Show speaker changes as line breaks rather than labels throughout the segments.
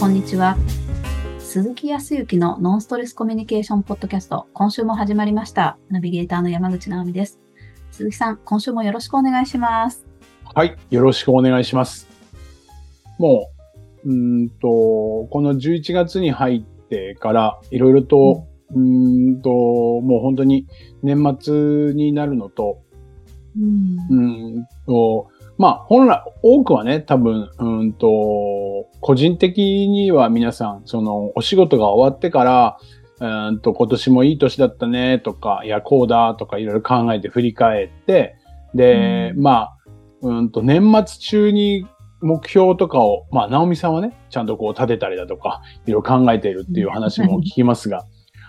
こんにちは。鈴木康之のノンストレスコミュニケーションポッドキャスト、今週も始まりました。ナビゲーターの山口直美です。鈴木さん、今週もよろしくお願いします。
はい、よろしくお願いします。もう、うーんと、この11月に入ってから、いろいろと、うーんと、もう本当に年末になるのと、
うん
うーんと、まあ、本来、多くはね、多分、うーんと、個人的には皆さん、その、お仕事が終わってから、うーんと、今年もいい年だったね、とか、いや、こうだ、とか、いろいろ考えて振り返って、で、
うん。
まあ、うーんと、年末中に目標とかを、まあ、直美さんはね、ちゃんとこう立てたりだとか、いろいろ考えているっていう話も聞きますが、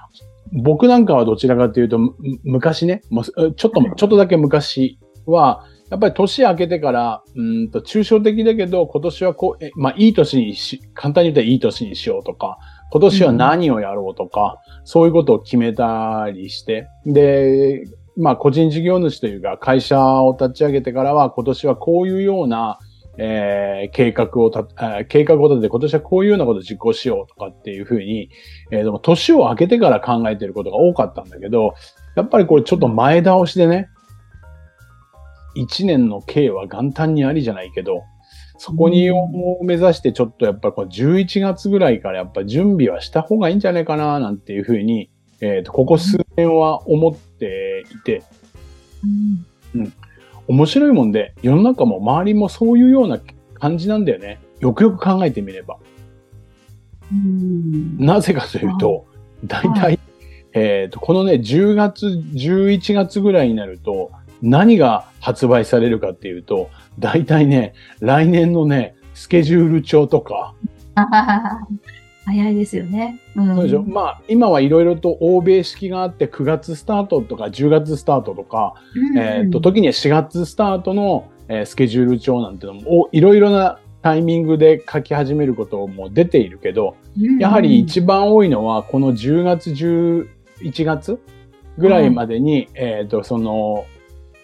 僕なんかはどちらかというと、む昔ね、もうちょっと、ちょっとだけ昔は、やっぱり年明けてから、うんと、抽象的だけど、今年はこう、えまあ、いい年にし、簡単に言ったらいい年にしようとか、今年は何をやろうとか、そういうことを決めたりして、で、まあ、個人事業主というか、会社を立ち上げてからは、今年はこういうような、えー計画をた、えー計画を立てて、今年はこういうようなことを実行しようとかっていうふうに、えーでも年を明けてから考えてることが多かったんだけど、やっぱりこれちょっと前倒しでね、一年の計は元旦にありじゃないけど、そこにを目指してちょっとやっぱりこの11月ぐらいからやっぱ準備はした方がいいんじゃないかななんていうふうに、えっ、と、ここ数年は思っていて、
うん。
面白いもんで、世の中も周りもそういうような感じなんだよね。よくよく考えてみれば。
うん。
なぜかというと、大体、
は
えっ、と、このね、10月、11月ぐらいになると、何が発売されるかっていうと、大体ね、来年のね、スケジュール帳とか、
早いですよね。うん。
そうでしょ？まあ、今はいろいろと欧米式があって、9月スタートとか10月スタートとか、
うん。
えっ、と、時には4月スタートの、えースケジュール帳なんてのも、おいろいろなタイミングで書き始めることも出ているけど、やはり一番多いのは、この10月、11月ぐらいまでに、えっ、と、その、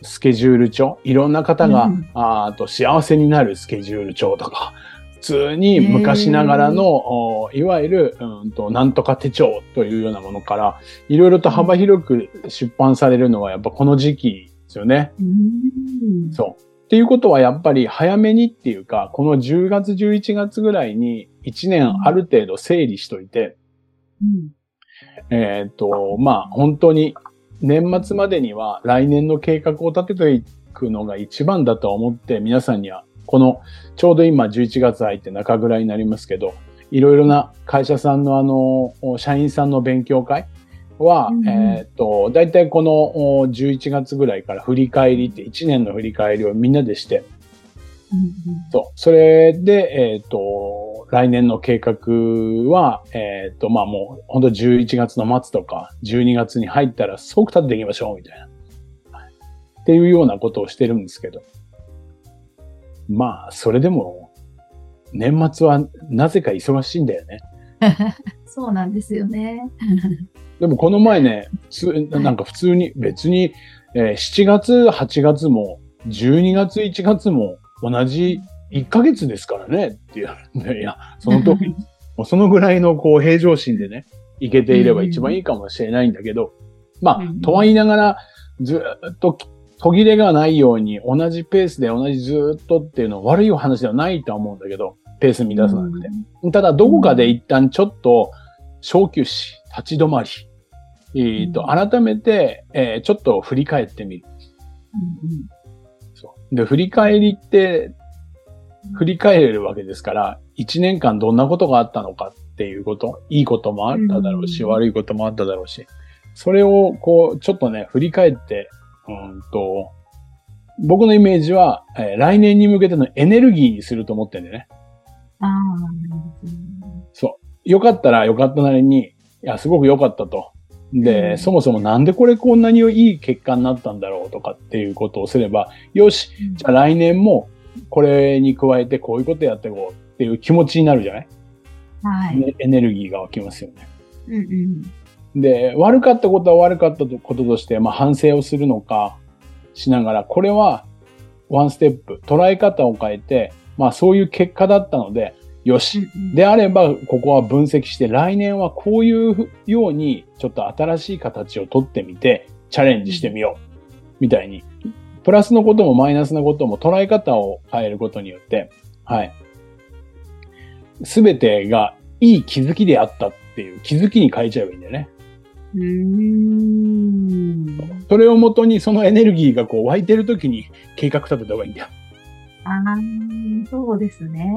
スケジュール帳、いろんな方が、
うん。
あと幸せになるスケジュール帳とか、普通に昔ながらの、おいわゆる、うんと、なんとか手帳というようなものから、いろいろと幅広く出版されるのはやっぱこの時期ですよね。
うん。
そう。っていうことはやっぱり早めにっていうか、この10月、11月ぐらいに1年ある程度整理しといて、
うん。
えっ、と、まあ本当に年末までには来年の計画を立てていくのが一番だと思って皆さんには、このちょうど今11月入って中ぐらいになりますけど、いろいろな会社さんのあの、社員さんの勉強会は、
うんうん
えっ、と、だいたいこのお11月ぐらいから振り返りって1年の振り返りをみんなでして、
うん
そう。それで、えっ、と、来年の計画は、えっ、と、まあもう、本当11月の末とか、12月に入ったら即立てていきましょう、みたいな。はいっていうようなことをしてるんですけど。まあ、それでも、年末はなぜか忙しいんだよね。
そうなんですよね。
でもこの前ね、なんか普通に別に、えー7月、8月も、12月、1月も同じ1ヶ月ですからねっていう。いや、その時、もうそのぐらいのこう平常心でね、いけていれば一番いいかもしれないんだけど、ま
うん
あ、とは言いながら、ずーっと途切れがないように同じペースで同じずーっとっていうのは悪いお話ではないとは思うんだけど、ペース乱さなくて。ただ、どこかで一旦ちょっと小休止、立ち止まり、えっ、と、改めて、えーちょっと振り返ってみる。そう。で、振り返りって、振り返れるわけですから、一年間どんなことがあったのかっていうこと、いいこともあっただろうし、
うん
悪いこともあっただろうし、それをこう、ちょっとね、振り返って、うんと、僕のイメージは、えー来年に向けてのエネルギーにすると思ってんだよね。
ああ、
そう。よかったらよかったなりに、いや、すごく良かったと。で、
うん
そもそもなんでこれこんなにいい結果になったんだろうとかっていうことをすれば、よし、じゃあ来年もこれに加えてこういうことやっていこうっていう気持ちになるじゃない、
はい。
ねエネルギーが湧きますよね。
うんうん。
で、悪かったことは悪かったこととして、まあ反省をするのかしながら、これはワンステップ、捉え方を変えて、まあそういう結果だったので、よし。であれば、ここは分析して、来年はこういうように、ちょっと新しい形をとってみて、チャレンジしてみよう。みたいに、プラスのこともマイナスのことも捉え方を変えることによって、はい。すべてがいい気づきであったっていう気づきに変えちゃえばいいんだよね。
うーん。
それをもとにそのエネルギーがこう湧いてる時に計画立てた方がいいんだよ。
ああ、そうですね。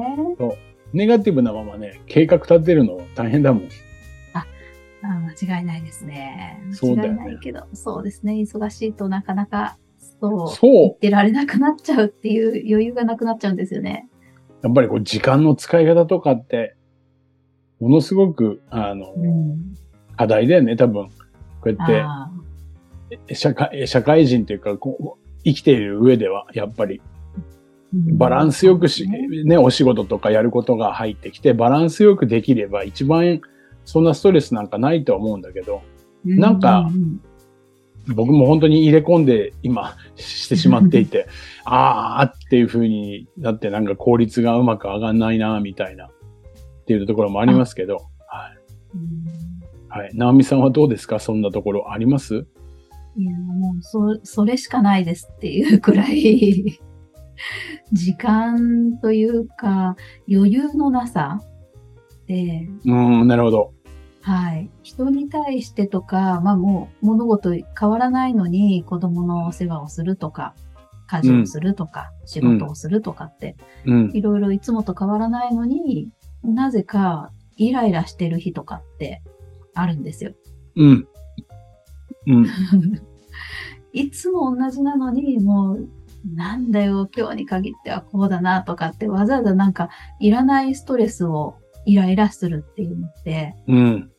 ネガティブなままね、計画立てるの大変だもん。
あ間違いないですね。
そうだよね
間違いないけど、そうですね。忙しいとなかなか、そう、
そう
言ってられなくなっちゃうっていう余裕がなくなっちゃうんですよね。
やっぱりこう時間の使い方とかって、ものすごく、あの、
うん。
課題だよね、多分。こうやって
あ
社会、社会人というか、こう、生きている上では、やっぱり
ー
バランスよくし、
そうです
ね、お仕事とかやることが入ってきて、バランスよくできれば一番そんなストレスなんかないと思うんだけど、
ね
なんか
ううん
僕も本当に入れ込んで今してしまっていて、あーっていう風になってなんか効率がうまく上がんないな、みたいな、っていうところもありますけど、はい。
うん
はい。直美さんはどうですか？そんなところあります？
いや、もう、そ、それしかないですっていうくらい、時間というか、余裕のなさで、
うん、なるほど。
はい。人に対してとか、まあもう物事変わらないのに子供のお世話をするとか、家事をするとか、仕事をするとかって、
うん。
いろいろいつもと変わらないのに、なぜかイライラしてる日とかってあるんですよ。
うん。うん。
いつも同じなのに、もう、なんだよ、今日に限ってはこうだなとかって、わざわざなんか、いらないストレスをイライラするっていうのって、
うん。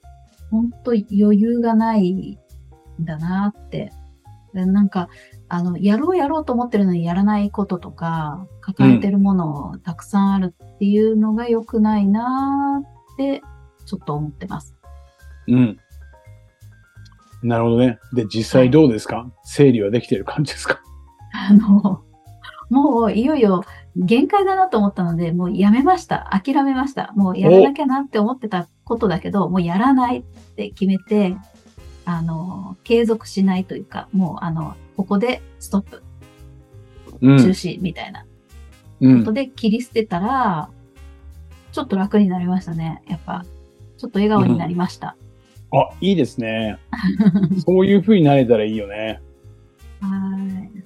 本当余裕がないんだなって。でなんか、あの、やろうやろうと思ってるのにやらないこととか、抱えてるものたくさんあるっていうのが良くないなって、ちょっと思ってます。
うん。なるほどね。で、実際どうですか、整理はできてる感じですか？
あの、もういよいよ限界だなと思ったので、もうやめました。諦めました。もうやらなきゃなって思ってたことだけど、もうやらないって決めて、あの、継続しないというか、もうあの、ここでストップ、中
うん。
止みたいな
うん
こと。で切り捨てたら、ちょっと楽になりましたね。やっぱ、ちょっと笑顔になりました。
あ、いいですね。そういう風になれたらいいよね。
はい。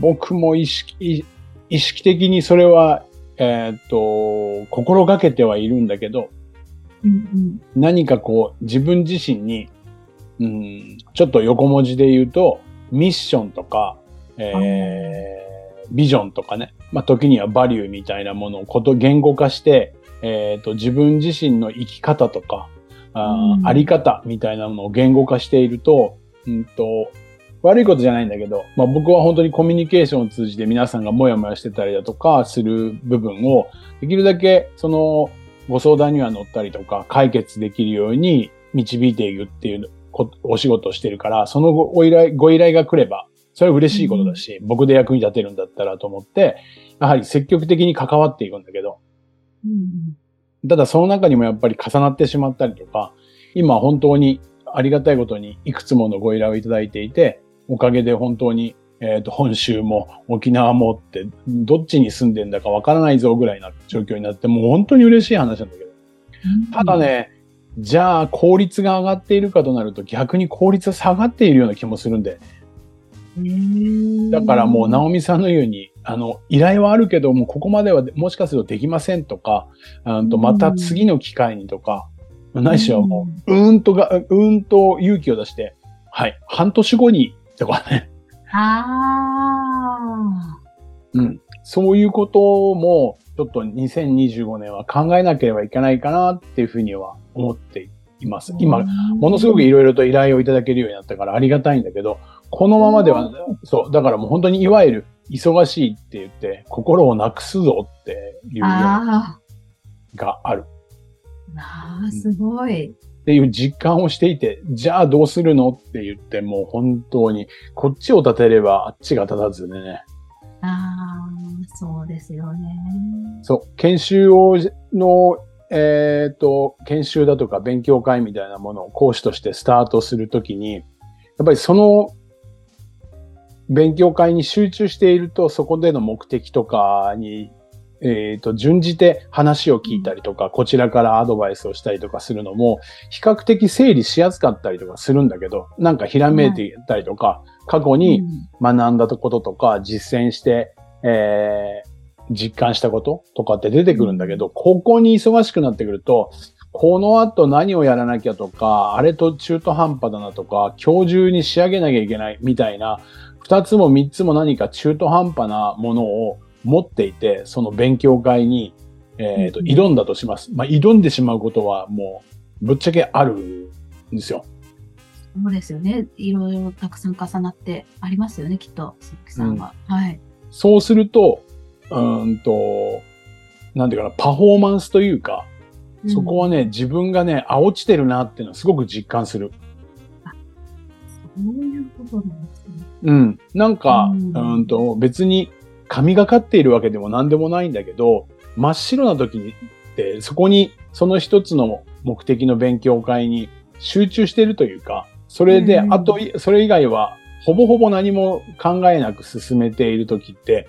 僕も意識、意識的にそれは、えーっと、心がけてはいるんだけど、
うん
何かこう、自分自身に、うん、ちょっと横文字で言うと、ミッションとか、えービジョンとかね、まあ、時にはバリューみたいなものをこと、言語化して、えーっと、自分自身の生き方とか、ああり方みたいなものを言語化していると、うんと、悪いことじゃないんだけど、まあ、僕は本当にコミュニケーションを通じて皆さんがモヤモヤしてたりだとかする部分を、できるだけそのご相談には乗ったりとか解決できるように導いていくっていうこお仕事をしてるから、そのごご依頼、ご依頼が来れば、それは嬉しいことだし、僕で役に立てるんだったらと思って、やはり積極的に関わっていくんだけど、
うん。
ただその中にもやっぱり重なってしまったりとか、今本当にありがたいことにいくつものご依頼をいただいていて、おかげで本当に、えっ、と、本州も沖縄もって、どっちに住んでんだかわからないぞぐらいな状況になって、もう本当に嬉しい話なんだけど。
うん
ただ、ね、じゃあ効率が上がっているかとなると逆に効率が下がっているような気もするんで。だからもう、直美さんのように、あの、依頼はあるけども、ここまではもしかするとできませんとか、あとまた次の機会にとか、ないしはもう、うーんとが、うーんと勇気を出して、はい、半年後に、とかね、
あ
うん。そういうことも、ちょっと2025年は考えなければいけないかなっていうふうには思っています
あ。。
今、ものすごくいろいろと依頼をいただけるようになったからありがたいんだけど、このままでは、そう、だからもう本当にいわゆる忙しいって言って、心をなくすぞっていうの
あ
がある
あ、なあ、すごい。
っていう実感をしていて、じゃあどうするのって言って、もう本当に、こっちを立てればあっちが立たずでね。
ああ、そうですよね。
そう、研修をの、えっ、と、研修だとか勉強会みたいなものを講師としてスタートするときに、やっぱりその勉強会に集中していると、そこでの目的とかに、えっ、と、順じて話を聞いたりとか、こちらからアドバイスをしたりとかするのも、比較的整理しやすかったりとかするんだけど、なんかひらめいていたりとか、過去に学んだこととか、実践して、えー実感したこととかって出てくるんだけど、ここに忙しくなってくると、この後何をやらなきゃとか、あれと中途半端だなとか、今日中に仕上げなきゃいけないみたいな、二つも三つも何か中途半端なものを持っていて、その勉強会に、えーと
うん
挑んだとします。まあ、挑んでしまうことはもう、ぶっちゃけあるんですよ。
そうですよね。いろいろたくさん重なってありますよね、きっと、鈴木さんは。はい。
そうすると、うーんと、なんていうかな、パフォーマンスというか、そこはね、自分がね、あ、落ちてるなっていうのはすごく実感する。
うん、そういうことなんですね。
うん。なんか、
う
うんん、と、別に神がかっているわけでも何でもないんだけど、真っ白な時にって、そこに、その一つの目的の勉強会に集中してるというか、それで、
うん
あと、それ以外は、ほぼほぼ何も考えなく進めている時って、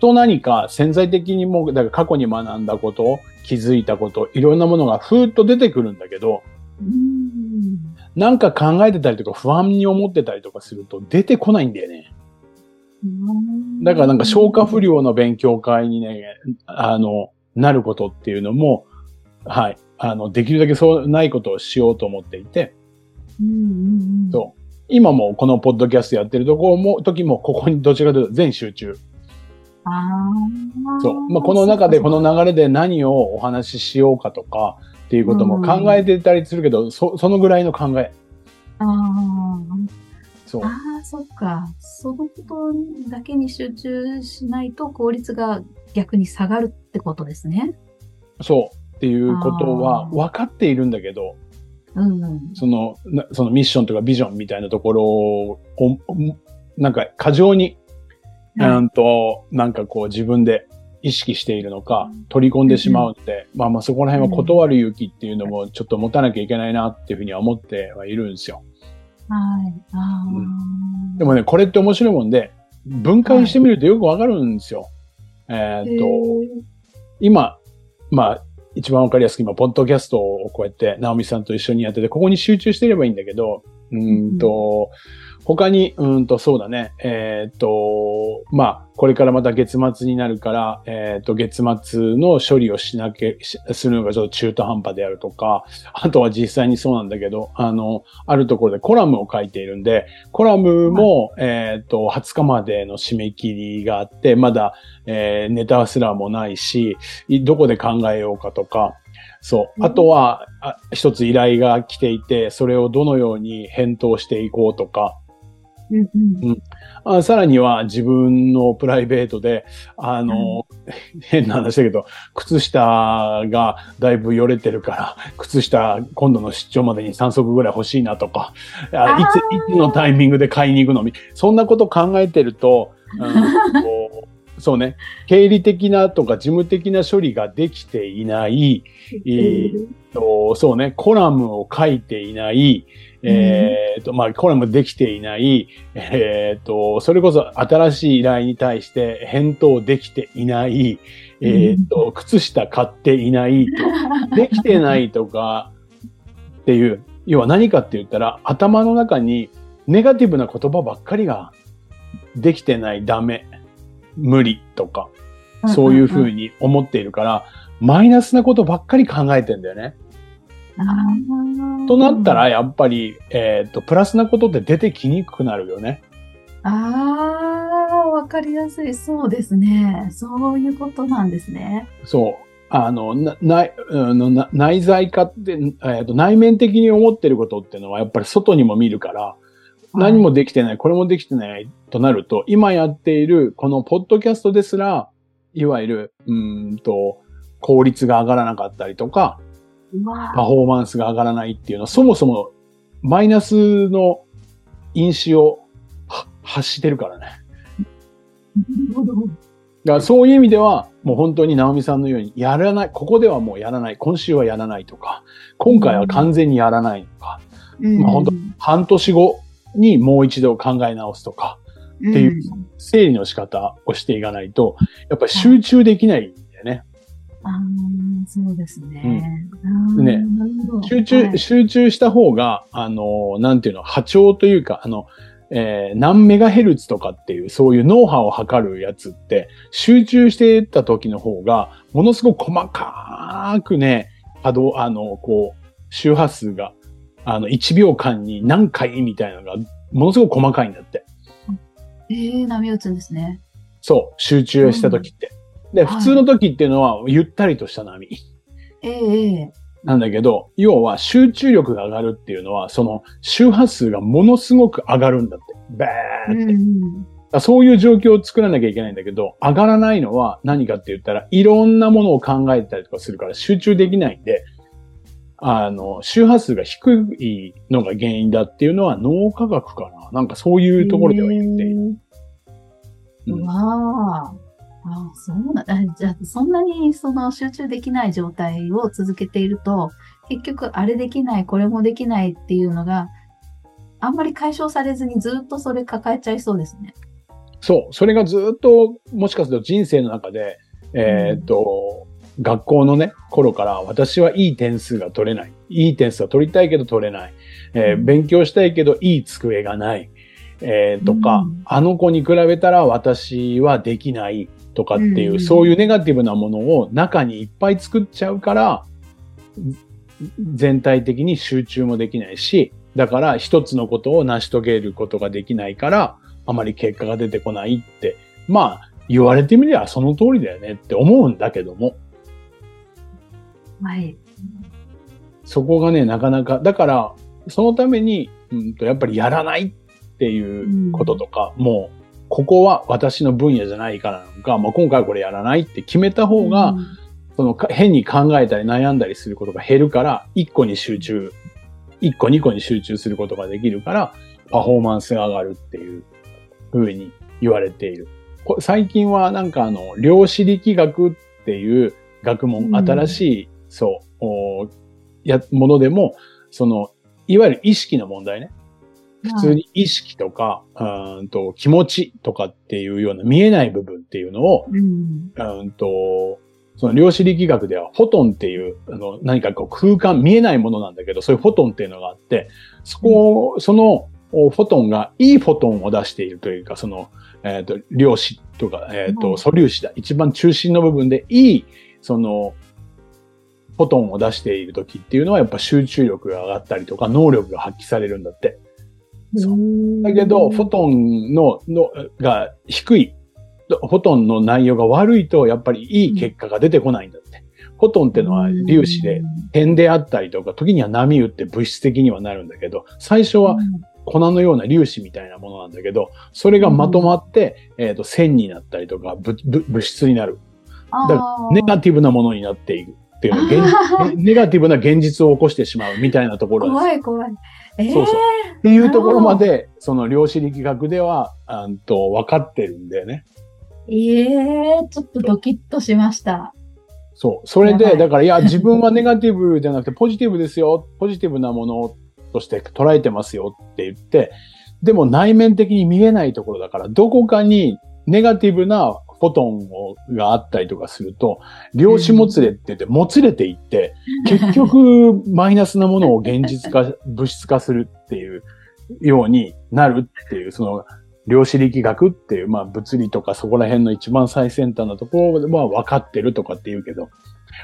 と何か潜在的にも、だから過去に学んだこと、気づいたこと、いろんなものがふーっと出てくるんだけど、
うん。
なんか考えてたりとか不安に思ってたりとかすると出てこないんだよね。だからなんか消化不良の勉強会にね、あの、なることっていうのも、はい、あの、できるだけそうないことをしようと思っていて。そう。今もこのポッドキャストやってるところも、時もここにどちらかというと全集中。そう。まあ、この中でこの流れで何をお話ししようかとかっていうことも考えてたりするけど、そ、そのぐらいの考え。
ああ。
そう。
ああ、そっか。そのことだけに集中しないと効率が逆に下がるってことですね。
そう。っていうことは分かっているんだけど、
うんうん。
その、なそのミッションとかビジョンみたいなところを、おなんか過剰に、
はい
うんと、なんかこう自分で意識しているのか、取り込んでしまうので、まあまあそこら辺は断る勇気っていうのもちょっと持たなきゃいけないなっていうふうには思ってはいるんですよ。
はい。ああ、
うでもね、これって面白いもんで、分解してみるとよくわかるんですよ。えーっと、今、まあ、一番わかりやすく今、ポッドキャストをこうやって、ナオミさんと一緒にやってて、ここに集中してればいいんだけど、うーんと、他に、うーんと、そうだね、えーっと、まあ、これからまた月末になるから、えーっと、月末の処理をしなきゃ、しするのがちょっと中途半端であるとか、あとは実際にそうなんだけど、あの、あるところでコラムを書いているんで、コラムも、えーっと、20日までの締め切りがあって、まだ、えーネタすらもないし、いどこで考えようかとか、そう。あとは、あ一つ依頼が来ていて、それをどのように返答していこうとか、
うんうん。
あさらには自分のプライベートで、あの、変な話だけど、靴下がだいぶよれてるから、靴下今度の出張までに3足ぐらい欲しいなとか、あいつ、いつのタイミングで買いに行くのみ、そんなこと考えてると、うん こうそうね、経理的なとか事務的な処理ができていない、えーとそうね、コラムを書いていない、えーと、まあ、コラムできていない、えーと、それこそ新しい依頼に対して返答できていない、えーと、靴下買っていないと、できてないとかっていう、要は何かって言ったら、頭の中にネガティブな言葉ばっかりができてない、ダメ、無理とか、そういうふうに思っているから、マイナスなことばっかり考えてんだよね。となったら、やっぱり、えっ、と、プラスなことって出てきにくくなるよね。
ああ、わかりやすい。そうですね。そういうことなんですね。
そう。あの、な、内、内在化って、えーと、内面的に思ってることっていうのは、やっぱり外にも見るから、何もできてない、これもできてないとなると、今やっているこのポッドキャストですら、いわゆる、うーんと、効率が上がらなかったりとか、パフォーマンスが上がらないっていうのは、そもそもマイナスの因子をは発してるからね。だからそういう意味では、もう本当に直美さんのように、やらない、ここではもうやらない、今週はやらないとか、今回は完全にやらないとか、
うん。
まあ本当半年後にもう一度考え直すとか、
って
いう整理の仕方をしていかないと、やっぱり集中できないんだよね。
ああ、そうですね。
うんね集中、
はい
集中した方が、あの、なんていうの、波長というか、あの、えー何メガヘルツとかっていう、そういう脳波を測るやつって、集中してた時の方が、ものすごく細かくね、波動、あの、こう、周波数が、あの、1秒間に何回みたいなのが、ものすごく細かいんだって。
ええ波打つんですね。
そう、集中した時って。で、
はい
普通の時っていうのは、ゆったりとした波。
ええええ
なんだけど、要は集中力が上がるっていうのは、その周波数がものすごく上がるんだって。バーって。
うん
そういう状況を作らなきゃいけないんだけど、上がらないのは何かって言ったら、いろんなものを考えたりとかするから集中できないんで、あの、周波数が低いのが原因だっていうのは脳科学かななんかそういうところでは言っている。うん
うわあ。あそうな。じゃあ、そんなにその集中できない状態を続けていると、結局あれできない、これもできないっていうのが、あんまり解消されずにずっとそれ抱えちゃいそうですね。
そう。それがずっと、もしかすると人生の中で、えーっと、学校のね、頃から私はいい点数が取れない。いい点数は取りたいけど取れない。えー
うん
勉強したいけどいい机がない。えーとか、
うん
あの子に比べたら私はできないとかっていう、
うん
そういうネガティブなものを中にいっぱい作っちゃうから、全体的に集中もできないし、だから一つのことを成し遂げることができないから、あまり結果が出てこないって、まあ、言われてみればその通りだよねって思うんだけども、
はい。
そこがね、なかなか、だから、そのために、うんと、やっぱりやらないっていうこととか、もう、ここは私の分野じゃないからなのか、まあ、今回はこれやらないって決めた方が、
うん
そのか変に考えたり悩んだりすることが減るから、一個に集中、一個二個に集中することができるから、パフォーマンスが上がるっていう風に言われている。こ最近はなんかあの、量子力学っていう学問、
うん
新しい、そう、おや、ものでも、その、いわゆる意識の問題ね。普通に意識とか、うーんと気持ちとかっていうような見えない部分っていうのを、
うん。
うーんと、その量子力学ではフォトンっていう、あの、何かこう空間、見えないものなんだけど、そういうフォトンっていうのがあって、そこを、そのおフォトンがいいフォトンを出しているというか、その、えっ、と、量子とか、えっ、
うん
と、素粒子だ。一番中心の部分でいい、その、フォトンを出している時っていうのはやっぱ集中力が上がったりとか、能力が発揮されるんだって。そうだけど、フォトンの、の、が低い、フォトンの内容が悪いと、やっぱりいい結果が出てこないんだって。フォトンってのは粒子で、点であったりとか、時には波打って物質的にはなるんだけど、最初は粉のような粒子みたいなものなんだけど、それがまとまって、えっ、と、線になったりとか、物質になる。だ
あ
ネガティブなものになっていくっていう ネガティブな現実を起こしてしまうみたいなところです。
怖い怖い。えー、
そうそうっていうところまで、その量子力学では、あんと、分かってるんだよね。
ええー、ちょっとドキッとしました。
そう。それで、だから、いや、自分はネガティブじゃなくて、ポジティブですよ。ポジティブなものとして捉えてますよって言って、でも内面的に見えないところだから、どこかにネガティブなフォトンをがあったりとかすると、量子もつれって言って、もつれていって、結局、マイナスなものを現実化、物質化するっていうようになるっていう、その、量子力学っていう、まあ物理とかそこら辺の一番最先端なところでは分かってるとかって言うけど、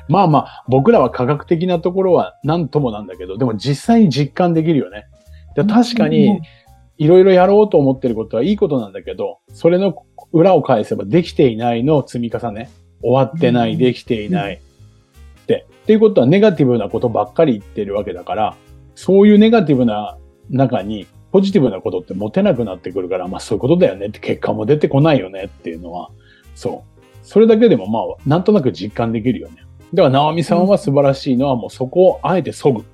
まあまあ、僕らは科学的なところは何ともなんだけど、でも実際に実感できるよね。で確かに、いろいろやろうと思ってることはいいことなんだけど、それの裏を返せばできていないの積み重ね。終わってない、
うん
できていない。って。っていうことはネガティブなことばっかり言ってるわけだから、そういうネガティブな中にポジティブなことって持てなくなってくるから、まあそういうことだよねって結果も出てこないよねっていうのは、そう。それだけでもまあ、なんとなく実感できるよね。だから、直美さんは素晴らしいのはもうそこをあえて削ぐ。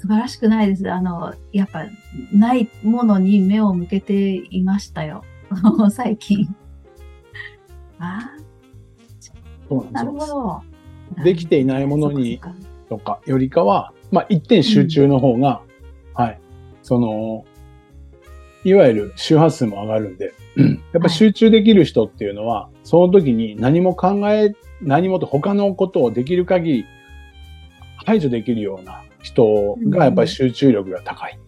素晴らしくないです。あの、やっぱ、ないものに目を向けていましたよ。最近。あ
そう
あ、なる
なんです
ほど。
できていないものにとかよりかは、まあ一点集中の方が、はい。その、いわゆる周波数も上がるんで、やっぱ集中できる人っていうのは、その時に何も考え、何もと他のことをできる限り排除できるような人がやっぱり集中力が高い。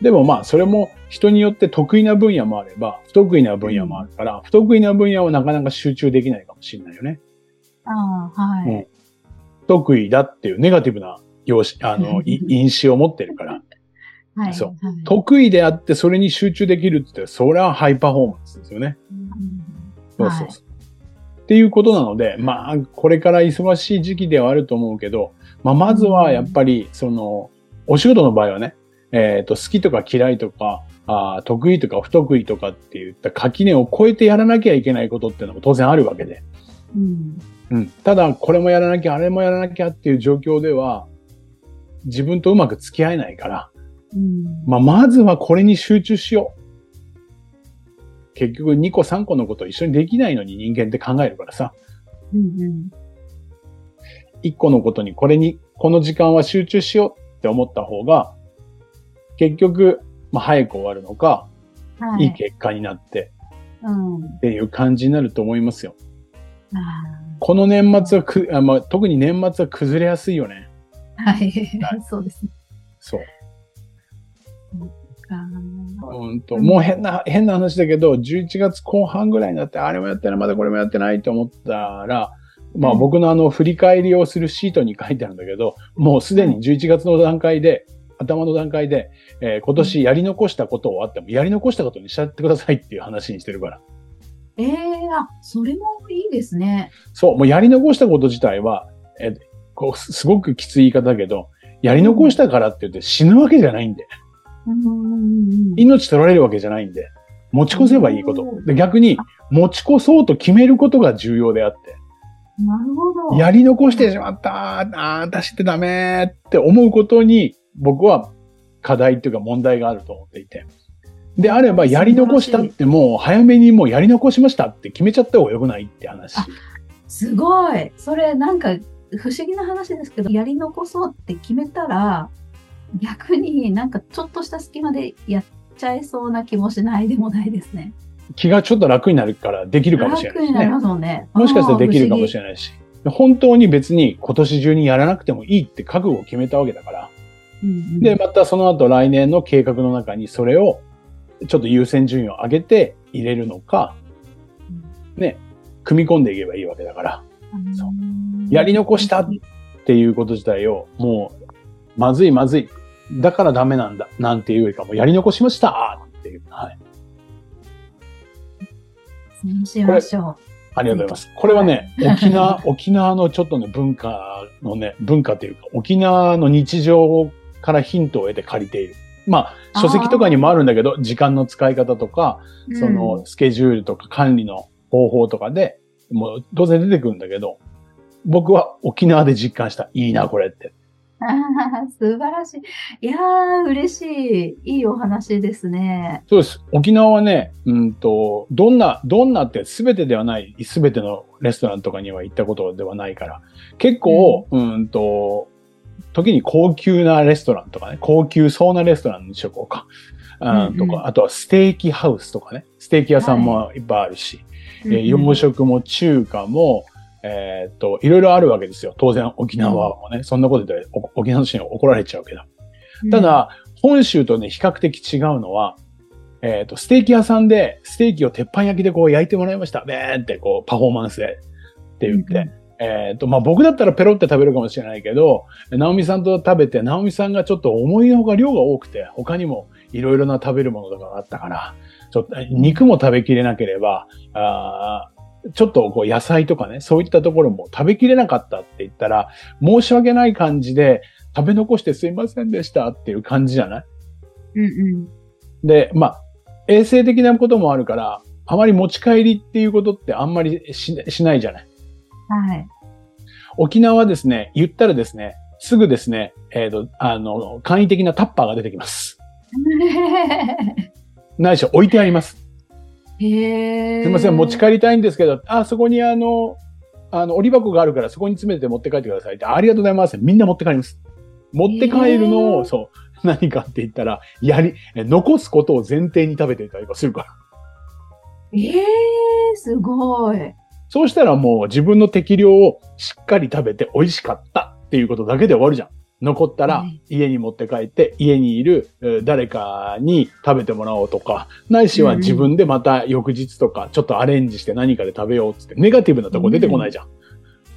でもまあ、それも人によって得意な分野もあれば、不得意な分野もあるから、不得意な分野はなかなか集中できないかもしれないよね。
ああ、はい。
うん得意だっていうネガティブな容姿、あの、い印象を持ってるから、
はい。
そう
はい
得意であってそれに集中できるって言ったら、それはハイパフォーマンスですよね。
うん
そうそうそう。っていうことなので、まあ、これから忙しい時期ではあると思うけど、まあ、まずはやっぱり、その、お仕事の場合はね、えっ、と、好きとか嫌いとか、あー得意とか不得意とかっていった垣根を越えてやらなきゃいけないことっていうのも当然あるわけで。
うん
うん。ただ、これもやらなきゃ、あれもやらなきゃっていう状況では、自分とうまく付き合えないから、
うん
まあ、まずはこれに集中しよう。結局2個3個のことを一緒にできないのに人間って考えるからさ、
うんうん
1個のことにこれに、この時間は集中しようって思った方が、結局、まあ、早く終わるのか、
はい
い結果になって
うん
っていう感じになると思いますよ。
あ
この年末はく、あまあ、特に年末は崩れやすいよね。
ーはい
はい。
そうですね。
そう。もう変な、変な話だけど、11月後半ぐらいになって、あれもやってない、まだこれもやってないと思ったら、まあ
うん
僕のあの振り返りをするシートに書いてあるんだけど、もうすでに11月の段階で、頭の段階で、えー今年やり残したことをあっても、やり残したことにしちゃってくださいっていう話にしてるから。
ーええあ、それもいいですね。
そう、もうやり残したこと自体は、えーこうすすごくきつい言い方だけど、やり残したからって言って死ぬわけじゃないんで。命取られるわけじゃないんで、持ち越せばいいこと
う。ん
で逆に、持ち越そうと決めることが重要であって、
なるほど。
やり残してしまった、ああ、私ってダメって思うことに、僕は課題っていうか問題があると思っていて。であれば、やり残したってもう早めにもうやり残しましたって決めちゃった方がよくないって話。
あすごい。それなんか不思議な話ですけど、やり残そうって決めたら、逆になんかちょっとした隙間でやっちゃいそうな気もしないでもないですね。
気がちょっと楽になるからできるかもしれないしね
楽になりま。すもんね。
もしかしたらできるかもし
れ
れないし。本当に別に今年中にやらなくてもいいって覚悟を決めたわけだから。
ない。
で、またその後来年の計画の中にそれをちょっと優先順位を上げて入れるのか、ね、組み込んでいけばいいわけだから、そうやり残したっていうこと自体をもう、まずいまずい。だからダメなんだ。なんていうよりかもうやり残しましたっていう。はい。
そうしましょ
ありがとうございます。これはね、沖縄、沖縄のちょっとね、文化のね、文化というか、沖縄の日常からヒントを得て借りている。まあ、書籍とかにもあるんだけど、時間の使い方とか、
う。
そのスケジュールとか管理の方法とかで、もう当然出てくるんだけど、僕は沖縄で実感した。いいな、これって。
あ ー素晴らしい。いやー、嬉しい。いいお話ですね。
そうです。沖縄はね、うんと、どんな、どんなって全てではない、全てのレストランとかには行ったことではないから、結構、うんと、時に高級なレストランとかね、高級そうなレストランにしとこうか。うん
うんうん
とか、あとはステーキハウスとかね、ステーキ屋さんもいっぱいあるし、えー洋食も中華も、えーっと、いろいろあるわけですよ。当然沖縄もね、そんなことでお沖縄の人に怒られちゃうけど。
うん
た、だ、本州とね、比較的違うのは、えっ、と、ステーキ屋さんで、ステーキを鉄板焼きでこう焼いてもらいました。べーってこう、パフォーマンスで。って言って。
うん
えっ、と、まあ、僕だったらペロって食べるかもしれないけど、ナオミさんと食べて、ナオミさんがちょっと思いのほか量が多くて、他にもいろいろな食べるものとかがあったから、ちょっと、肉も食べきれなければ、あーちょっとこう野菜とかね、そういったところも食べきれなかったって言ったら、申し訳ない感じで、食べ残してすいませんでしたっていう感じじゃない？
うんうん。
で、まあ、衛生的なこともあるから、あまり持ち帰りっていうことってあんまりししないじゃない？
はい。
沖縄はですね、言ったらですね、すぐですね、えっ、と、あの、簡易的なタッパーが出てきます。ないし置いてあります。
へえ。
すいません、持ち帰りたいんですけど、あ、そこにあの、あの、折り箱があるからそこに詰めて持って帰ってくださいって、ありがとうございます。みんな持って帰ります。持って帰るのを、そう、何かって言ったら、やり、え残すことを前提に食べていたりとかするから。
ええすごい。
そうしたらもう自分の適量をしっかり食べて美味しかったっていうことだけで終わるじゃん。残ったら
はい
家に持って帰って家にいるえー誰かに食べてもらおうとか、ないしは自分でまた翌日とかちょっとアレンジして何かで食べようっつって、ネガティブなとこ出てこないじゃん。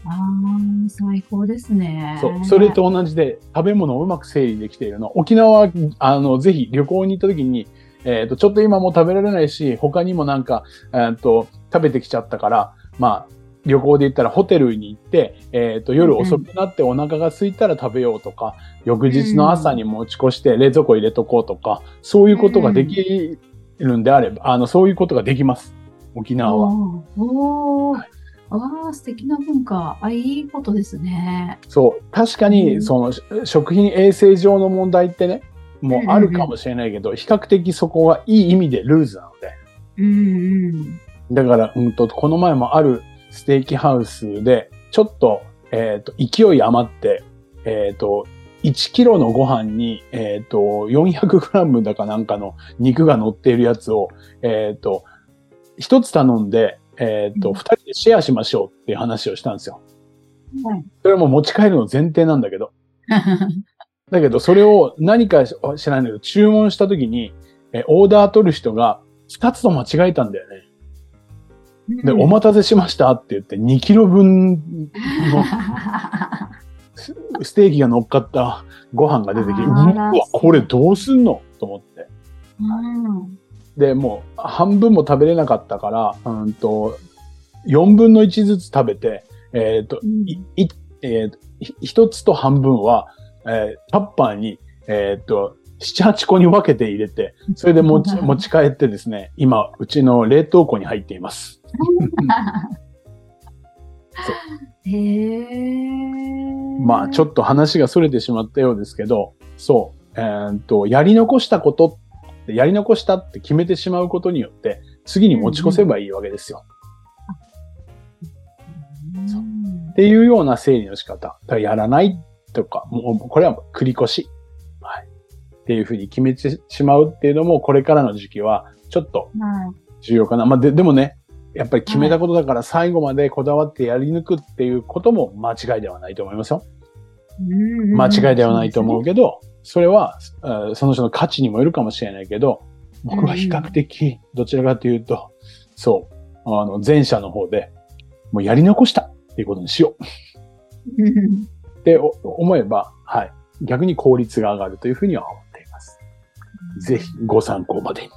ああ、最高ですね。
そう。それと同じで食べ物をうまく整理できているの。沖縄は、あの、ぜひ旅行に行った時に、えっ、と、ちょっと今もう食べられないし、他にもなんか、えっ、と、食べてきちゃったから、まあ、旅行で行ったらホテルに行って、えっ、と、夜遅くなってお腹が空いたら食べようとか、翌日の朝に持ち越して冷蔵庫入れとこうとか、そういうことができるんであれば、あの、そういうことができます。沖縄は。
おーああ、素敵な文化。あ、いいことですね。
そう。確か
う
に、
ん
その、し食品衛生上の問題ってね、もうあるかもしれないけど、比較的そこはいい意味でルーズなので。
うんうん。
だから、うんと、この前もあるステーキハウスで、ちょっと、えっ、と、勢い余って、えっ、と、1キロのご飯に、えっ、と、400グラムだかなんかの肉が乗っているやつを、えっ、と、一つ頼んで、えっ、と、
うん
二人でシェアしましょうっていう話をしたんですよ。
はい
それはもう持ち帰るの前提なんだけど。だけど、それを何か知らないけど、注文した時に、えオーダー取る人が2つと間違えたんだよね。で、お待たせしましたって言って、2キロ分の スステーキが乗っかったご飯が出てきて、うわ、これどうすんの？と思って。
うん。
で、もう半分も食べれなかったから、うんと、4分の1ずつ食べて、えっ、と、いいえーひ一つと半分は、えータッパーに、えっ、と、七八個に分けて入れて、それで持ち 持ち帰ってですね、今、うちの冷凍庫に入っています。
へえ。
まあ、ちょっと話が逸れてしまったようですけど、そう、えーっと、やり残したことやり残したって決めてしまうことによって、次に持ち越せばいいわけですよ。そうっていうような整理の仕方。だやらないとか、もう、これは繰り越し。はい。っていうふうに決めてしまうっていうのも、これからの時期は、ちょっと
はい
重要かな。まあ、で、でもね、やっぱり決めたことだから最後までこだわってやり抜くっていうことも間違いではないと思いますよ。
うん
間違いではないと思うけど、それは、あその人の価値にもよるかもしれないけど、僕は比較的、どちらかというと、そう、あの、前者の方で、もうやり残したっていうことにしよう
うん
ってお思えば、はい。逆に効率が上がるというふうには思っています。ぜひご参考までに。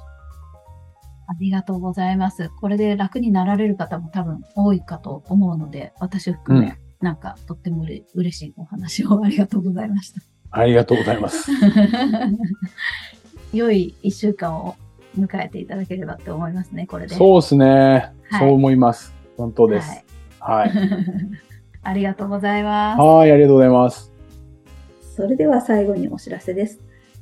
ありがとうございます。これで楽になられる方も多分多いかと思うので、私含め、
うん
なんかとってもうれ嬉しいお話をありがとうございました。
ありがとうございます。
良い一週間を迎えていただければと思いますね、これで。
そうですね。
はい
そう思います。本当です。はい。
ありがとうございます。
はい、ありがとうございます。
それでは最後にお知らせです。